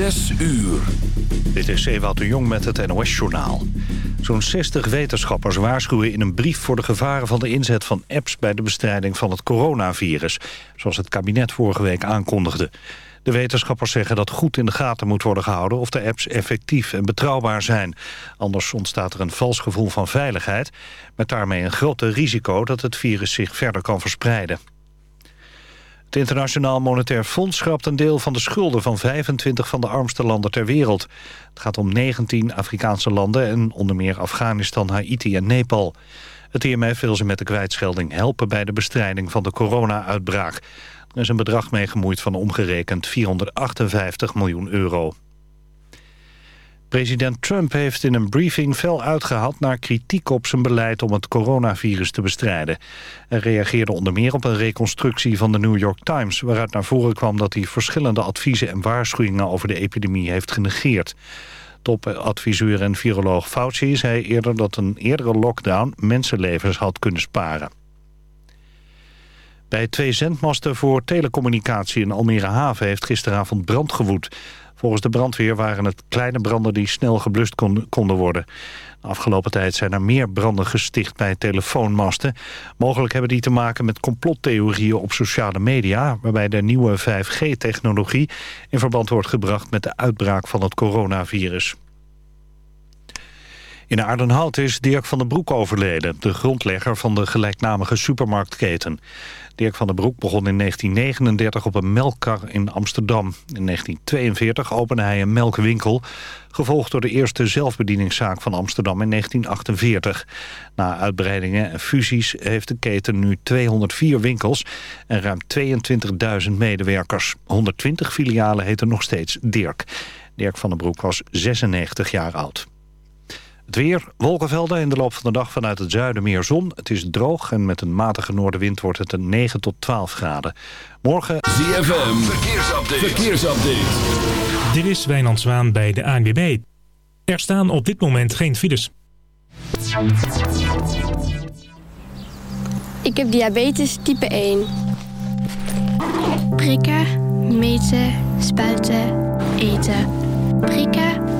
Zes uur. Dit is Ewout Jong met het NOS-journaal. Zo'n 60 wetenschappers waarschuwen in een brief voor de gevaren van de inzet van apps bij de bestrijding van het coronavirus, zoals het kabinet vorige week aankondigde. De wetenschappers zeggen dat goed in de gaten moet worden gehouden of de apps effectief en betrouwbaar zijn. Anders ontstaat er een vals gevoel van veiligheid, met daarmee een groter risico dat het virus zich verder kan verspreiden. Het Internationaal Monetair Fonds schrapt een deel van de schulden van 25 van de armste landen ter wereld. Het gaat om 19 Afrikaanse landen en onder meer Afghanistan, Haiti en Nepal. Het IMF wil ze met de kwijtschelding helpen bij de bestrijding van de corona-uitbraak. Er is een bedrag mee gemoeid van omgerekend 458 miljoen euro. President Trump heeft in een briefing fel uitgehaald naar kritiek op zijn beleid om het coronavirus te bestrijden. Hij reageerde onder meer op een reconstructie van de New York Times... waaruit naar voren kwam dat hij verschillende adviezen en waarschuwingen over de epidemie heeft genegeerd. Topadviseur en viroloog Fauci zei eerder dat een eerdere lockdown mensenlevens had kunnen sparen. Bij twee zendmasten voor telecommunicatie in Almere Haven heeft gisteravond brand gewoed. Volgens de brandweer waren het kleine branden die snel geblust konden worden. De afgelopen tijd zijn er meer branden gesticht bij telefoonmasten. Mogelijk hebben die te maken met complottheorieën op sociale media... waarbij de nieuwe 5G-technologie in verband wordt gebracht met de uitbraak van het coronavirus. In Aardenhout is Dirk van den Broek overleden, de grondlegger van de gelijknamige supermarktketen. Dirk van den Broek begon in 1939 op een melkkar in Amsterdam. In 1942 opende hij een melkwinkel, gevolgd door de eerste zelfbedieningszaak van Amsterdam in 1948. Na uitbreidingen en fusies heeft de keten nu 204 winkels en ruim 22.000 medewerkers. 120 filialen heten nog steeds Dirk. Dirk van den Broek was 96 jaar oud. Het weer, wolkenvelden in de loop van de dag vanuit het zuiden meer zon. Het is droog en met een matige noordenwind wordt het een 9 tot 12 graden. Morgen... ZFM, verkeersupdate. verkeersupdate. Dit is Wijnand Zwaan bij de ANWB. Er staan op dit moment geen files. Ik heb diabetes type 1. Prikken, meten, spuiten, eten. Prikken,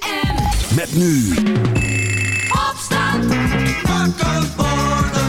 Met nu. Opstand. Wakker worden.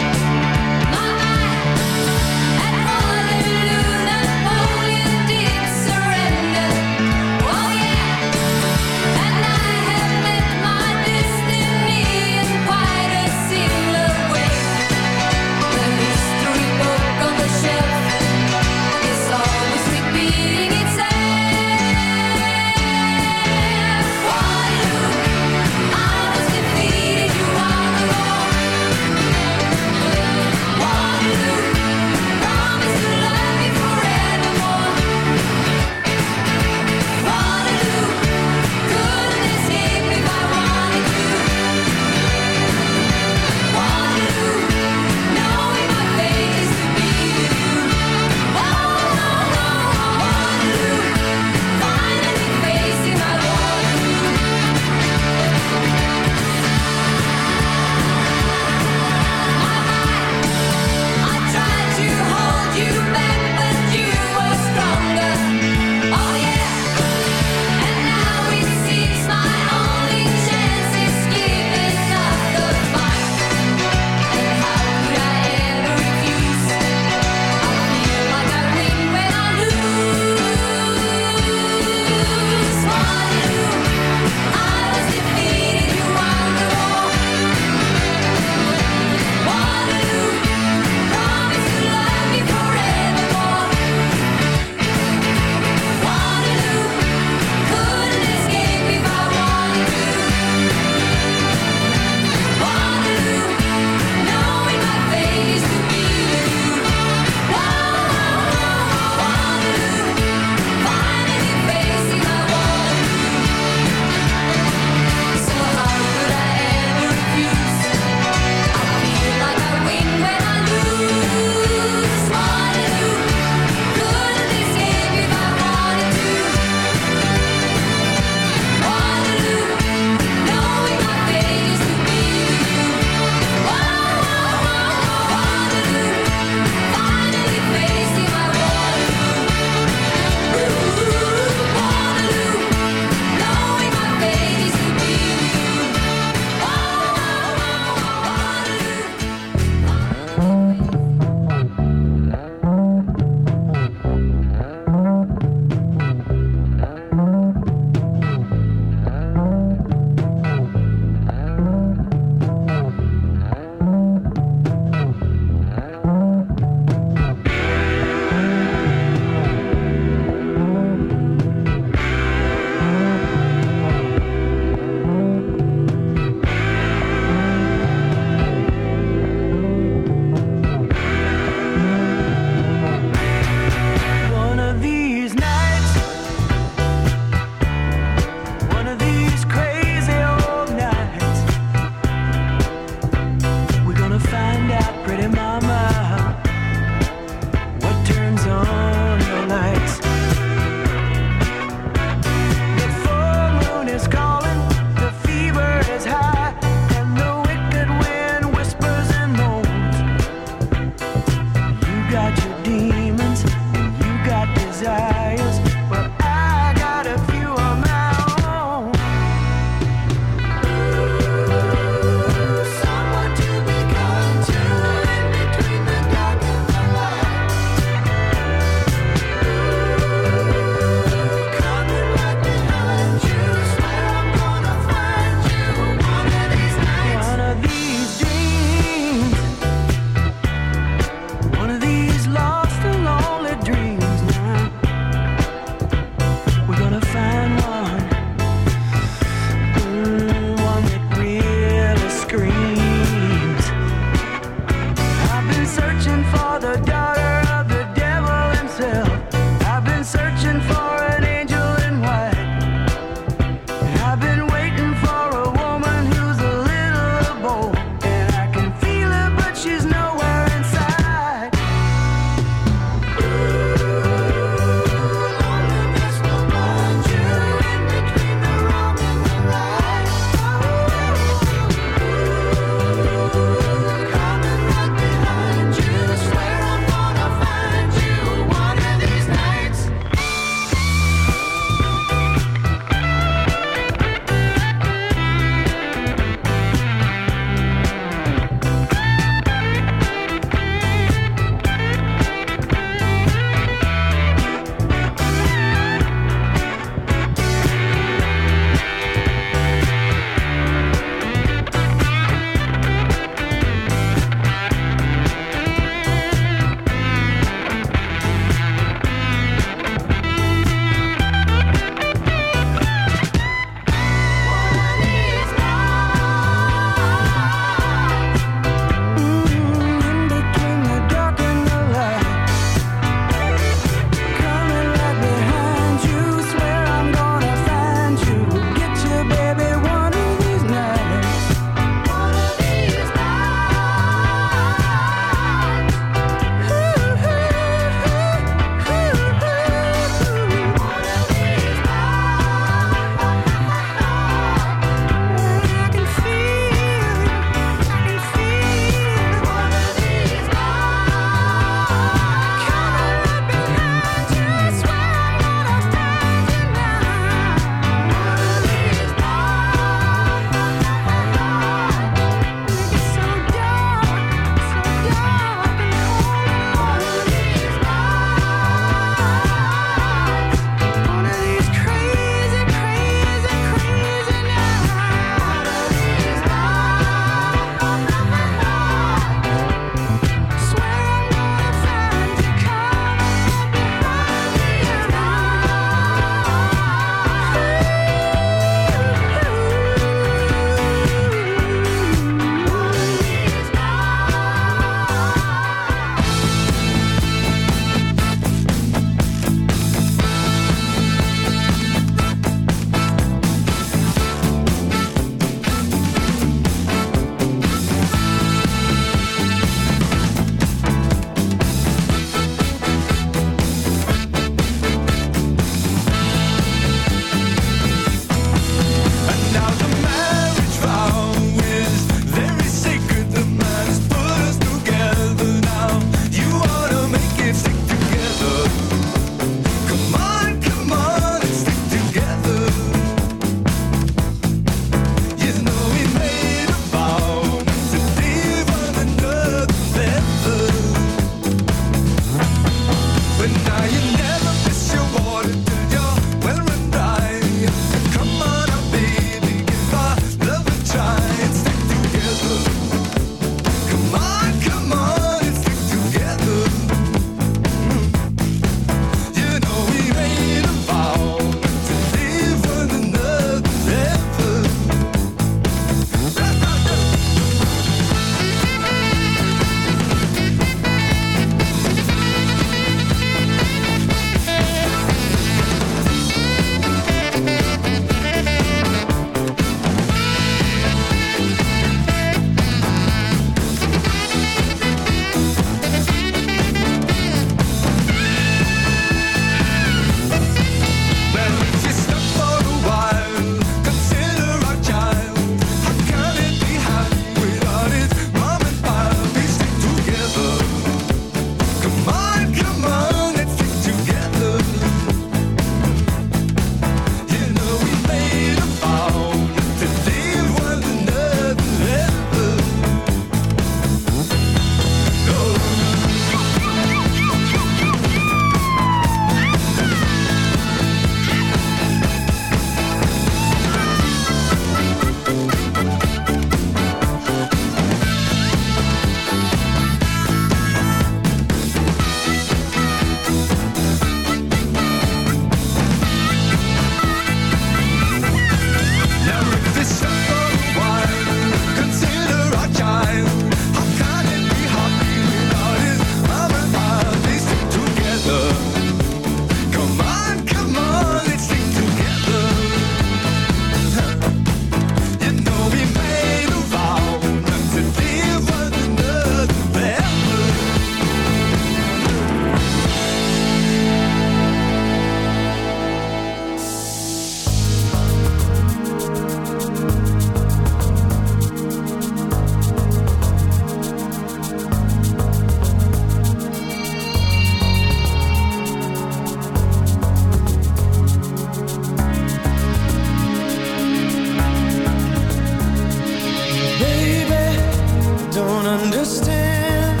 understand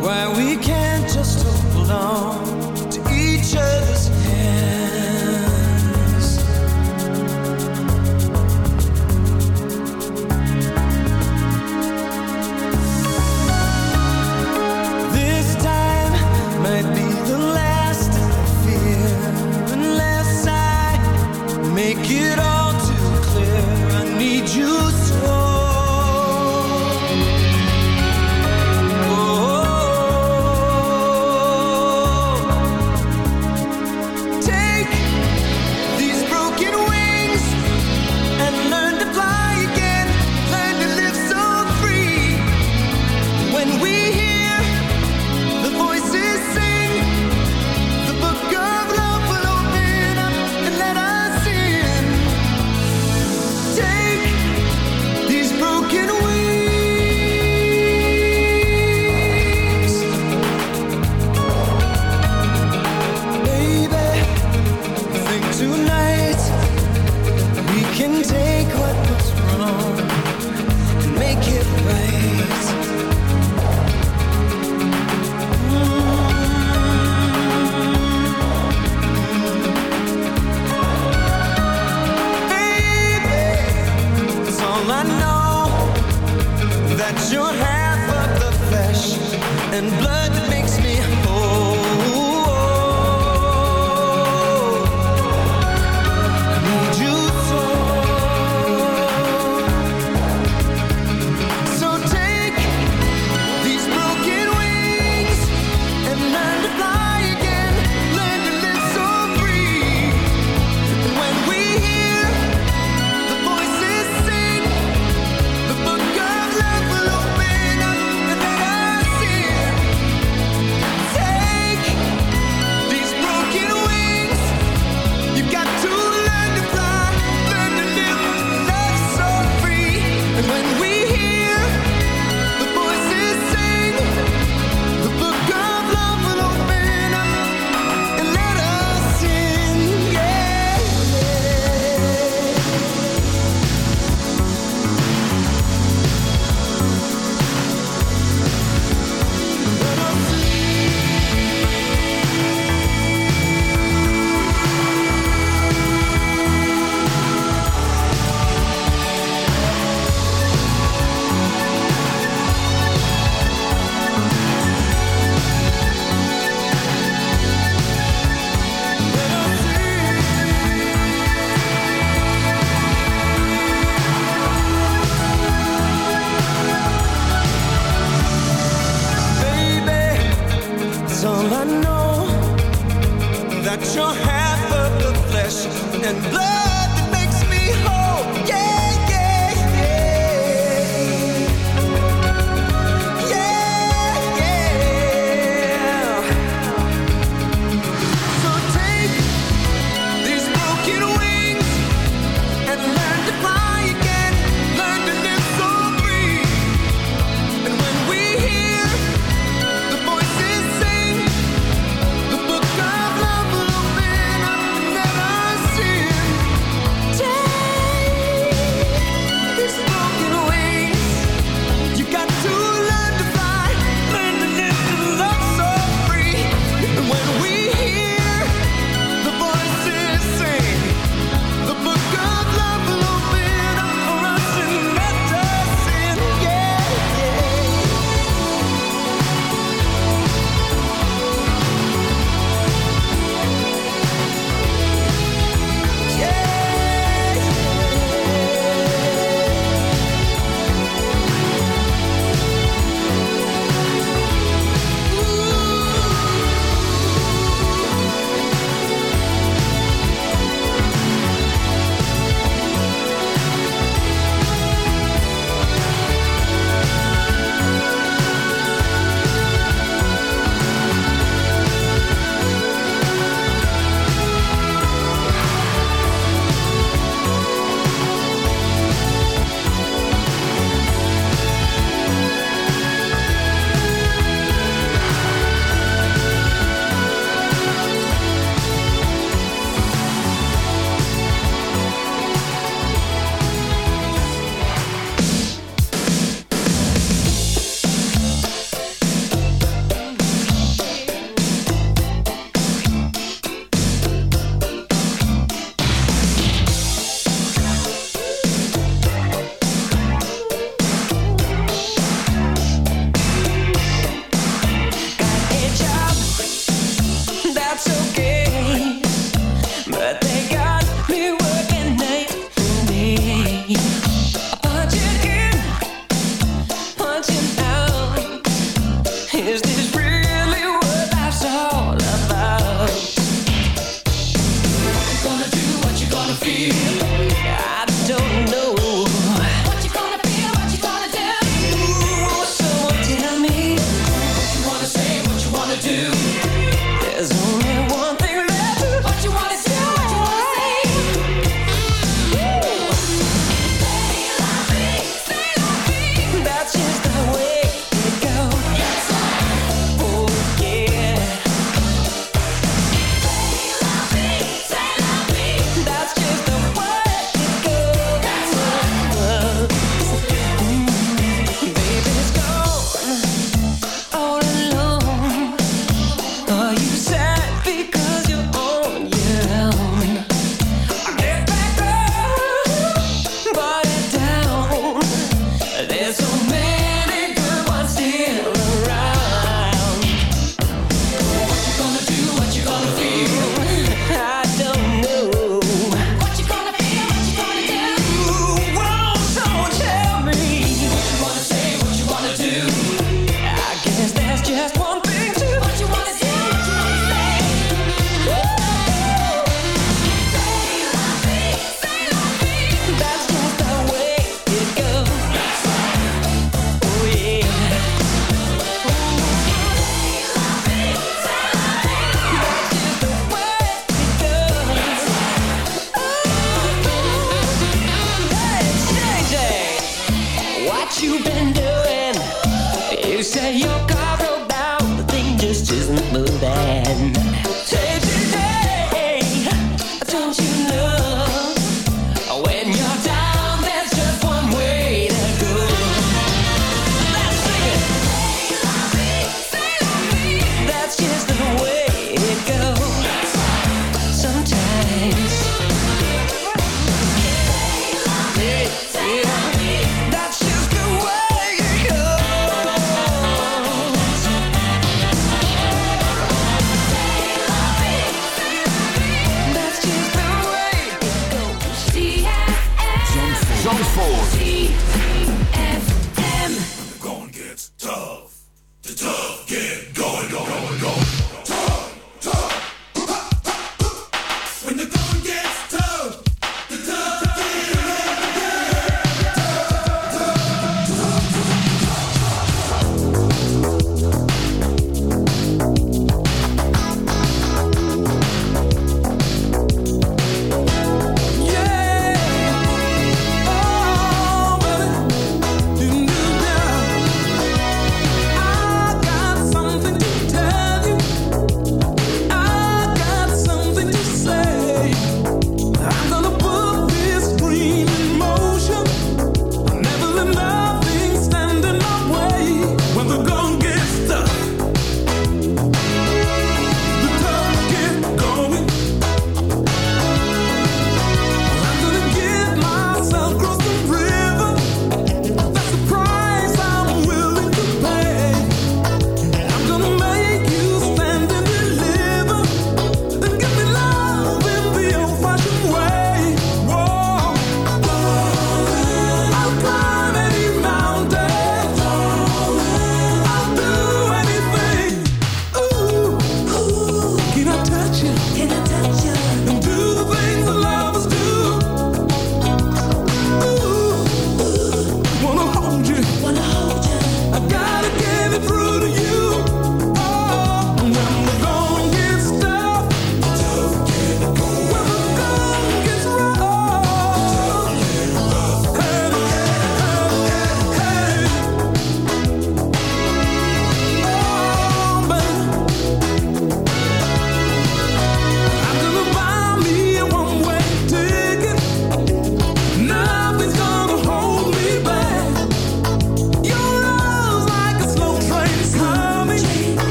why we can't just hold on.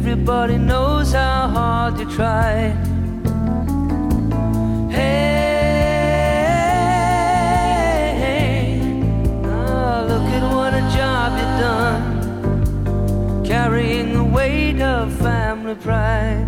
Everybody knows how hard you try. Hey, hey, oh, look at what a job you've done, carrying the weight of family pride.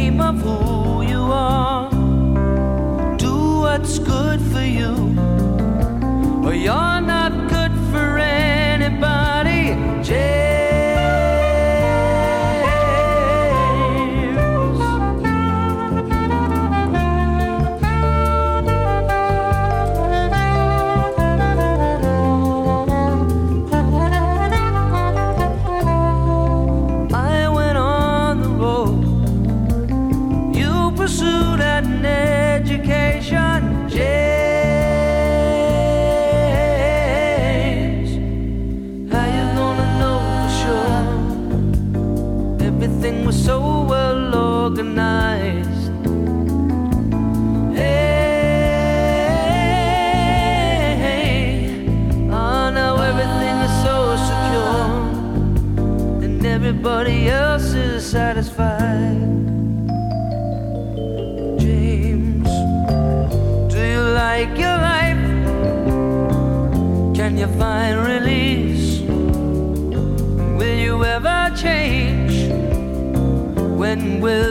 everybody else is satisfied. James, do you like your life? Can you find release? Will you ever change? When will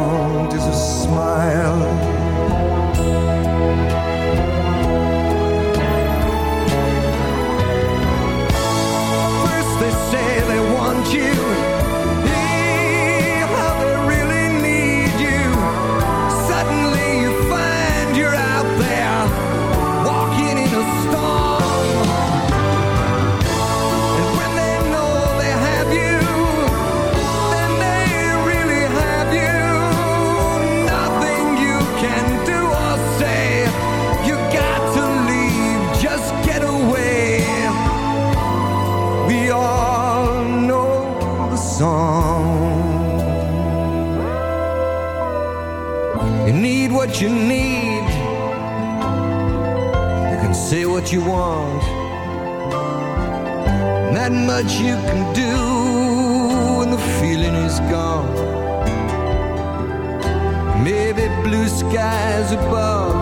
you want, that much you can do when the feeling is gone. Maybe blue skies above,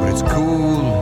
but it's cool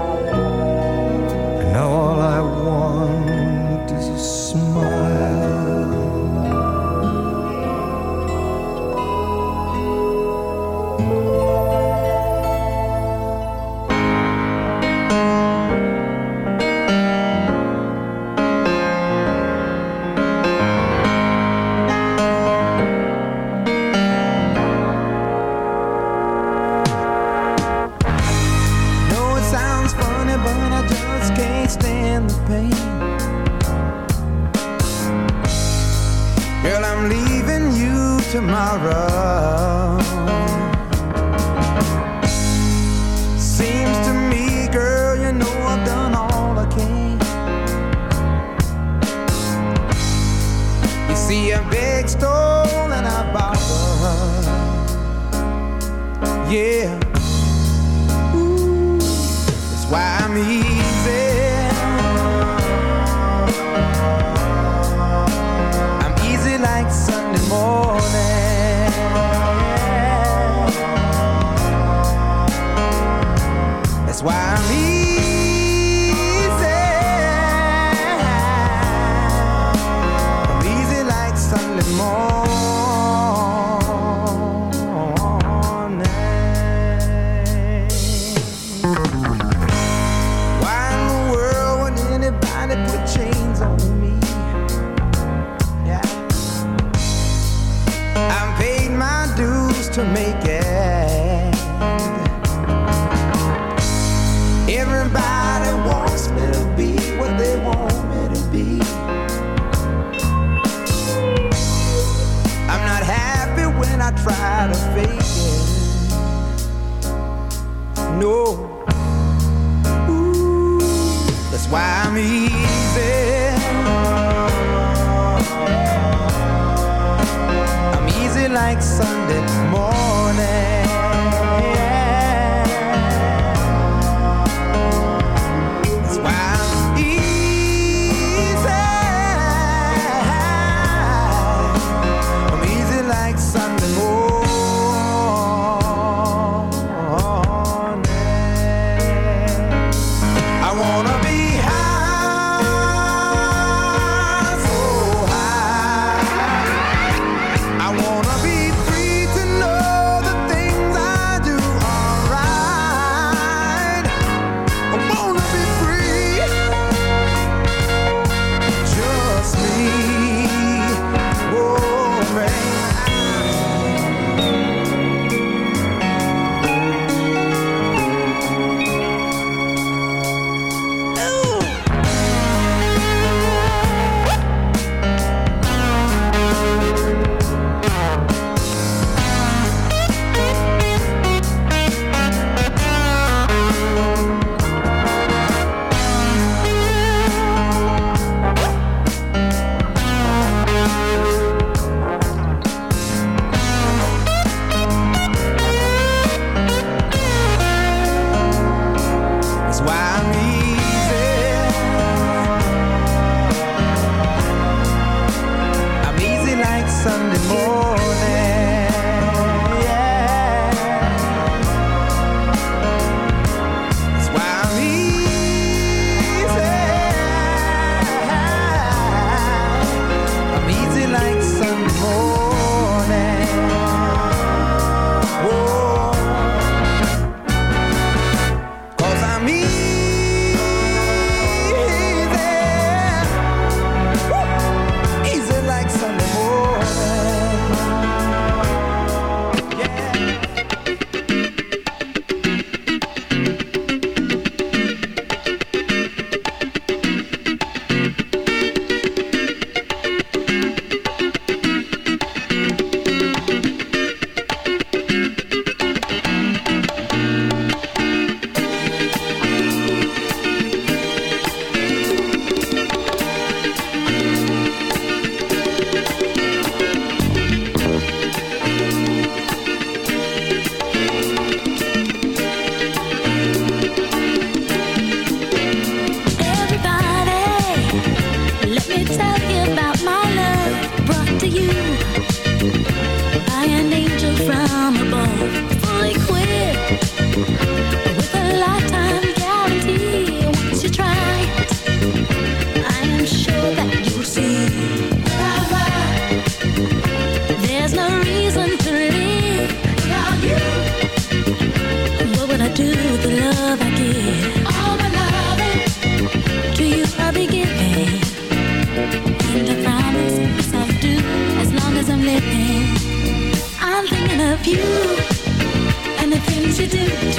to do.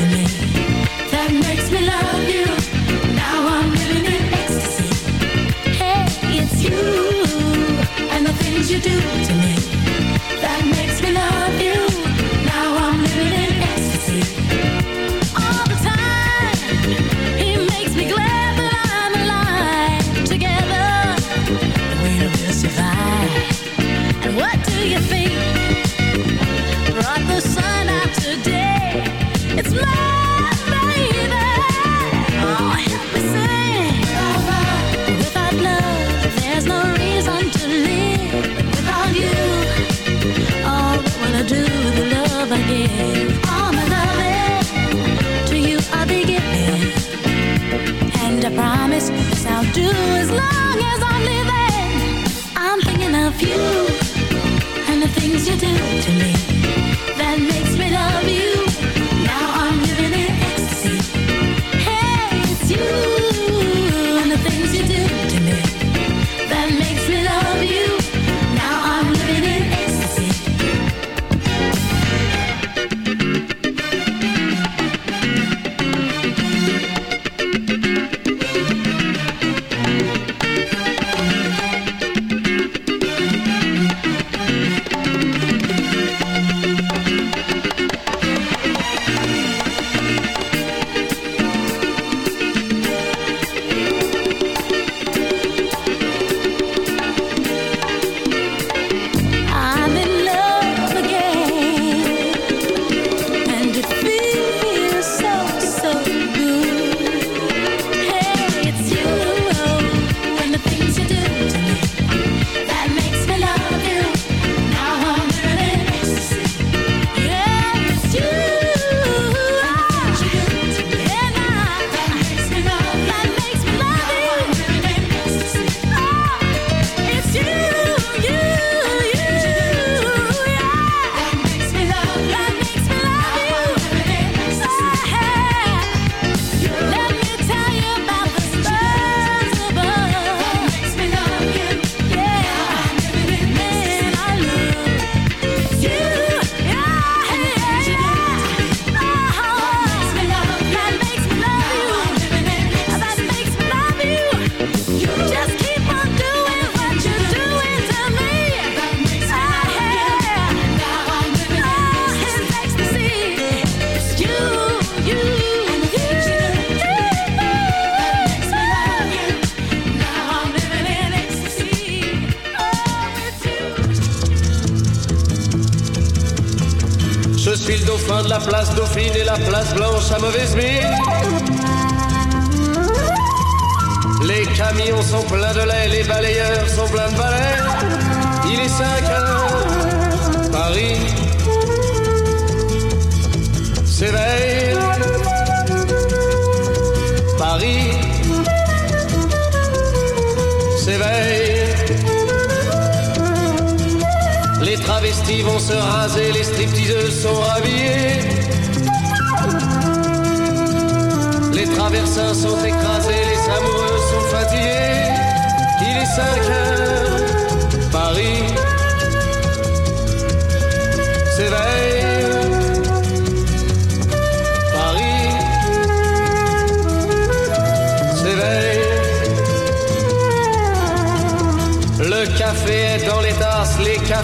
Do as long as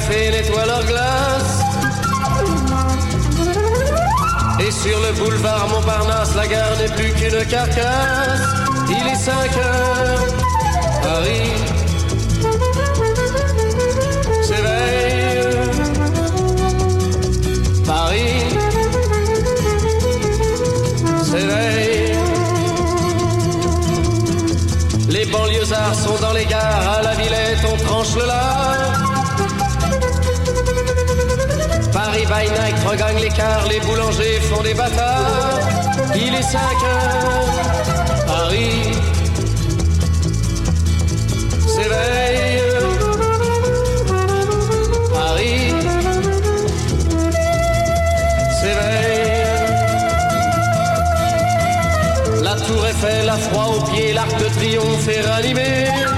les cafés nettoient leurs glaces. Et sur le boulevard Montparnasse, la gare n'est plus qu'une carcasse. Il est 5 heures, Paris by night regagne l'écart, les boulangers font des bâtards. Il est 5 heures, Paris s'éveille. Paris s'éveille. La tour Eiffel, la froid aux pieds, l'arc de triomphe est ranimé.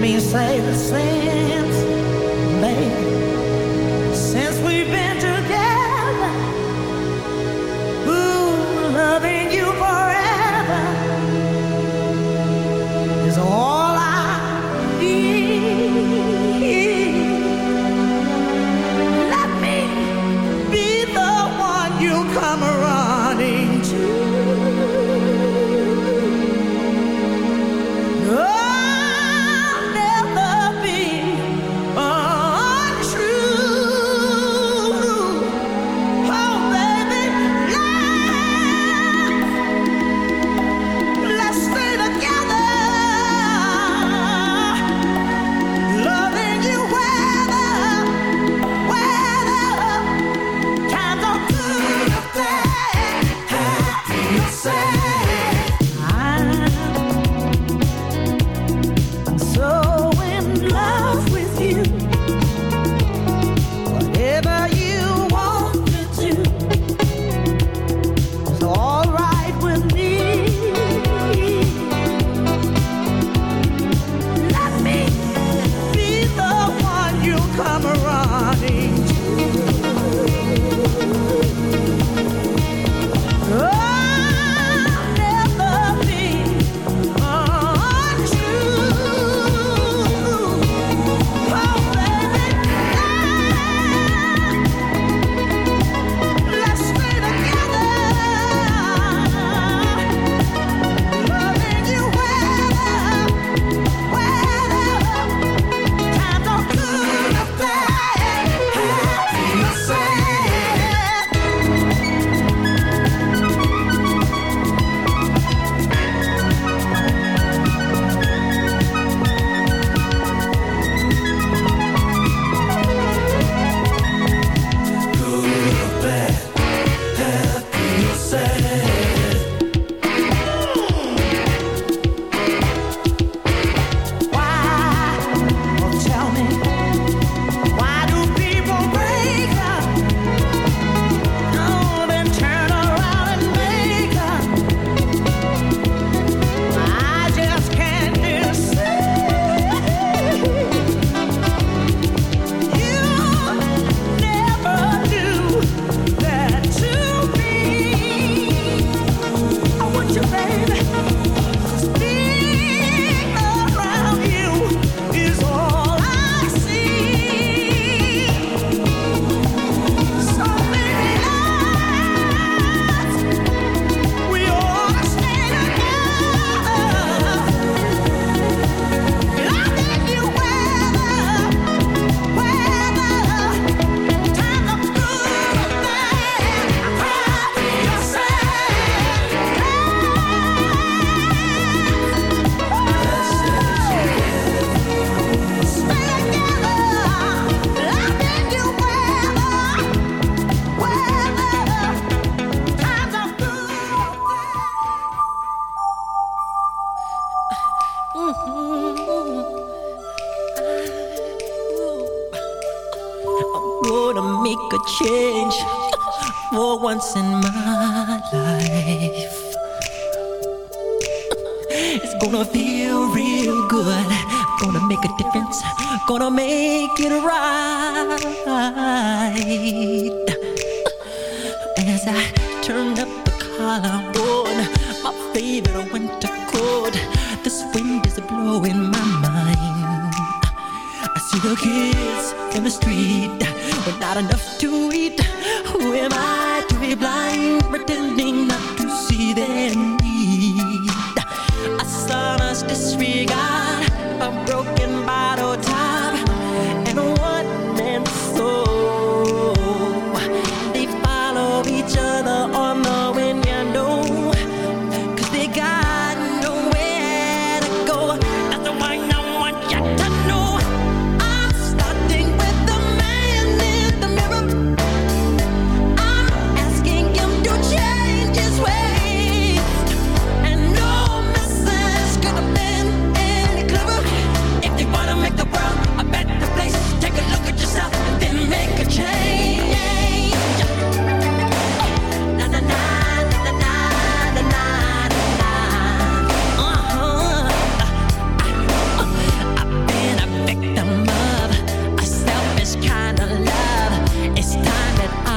Me say the same,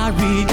I carry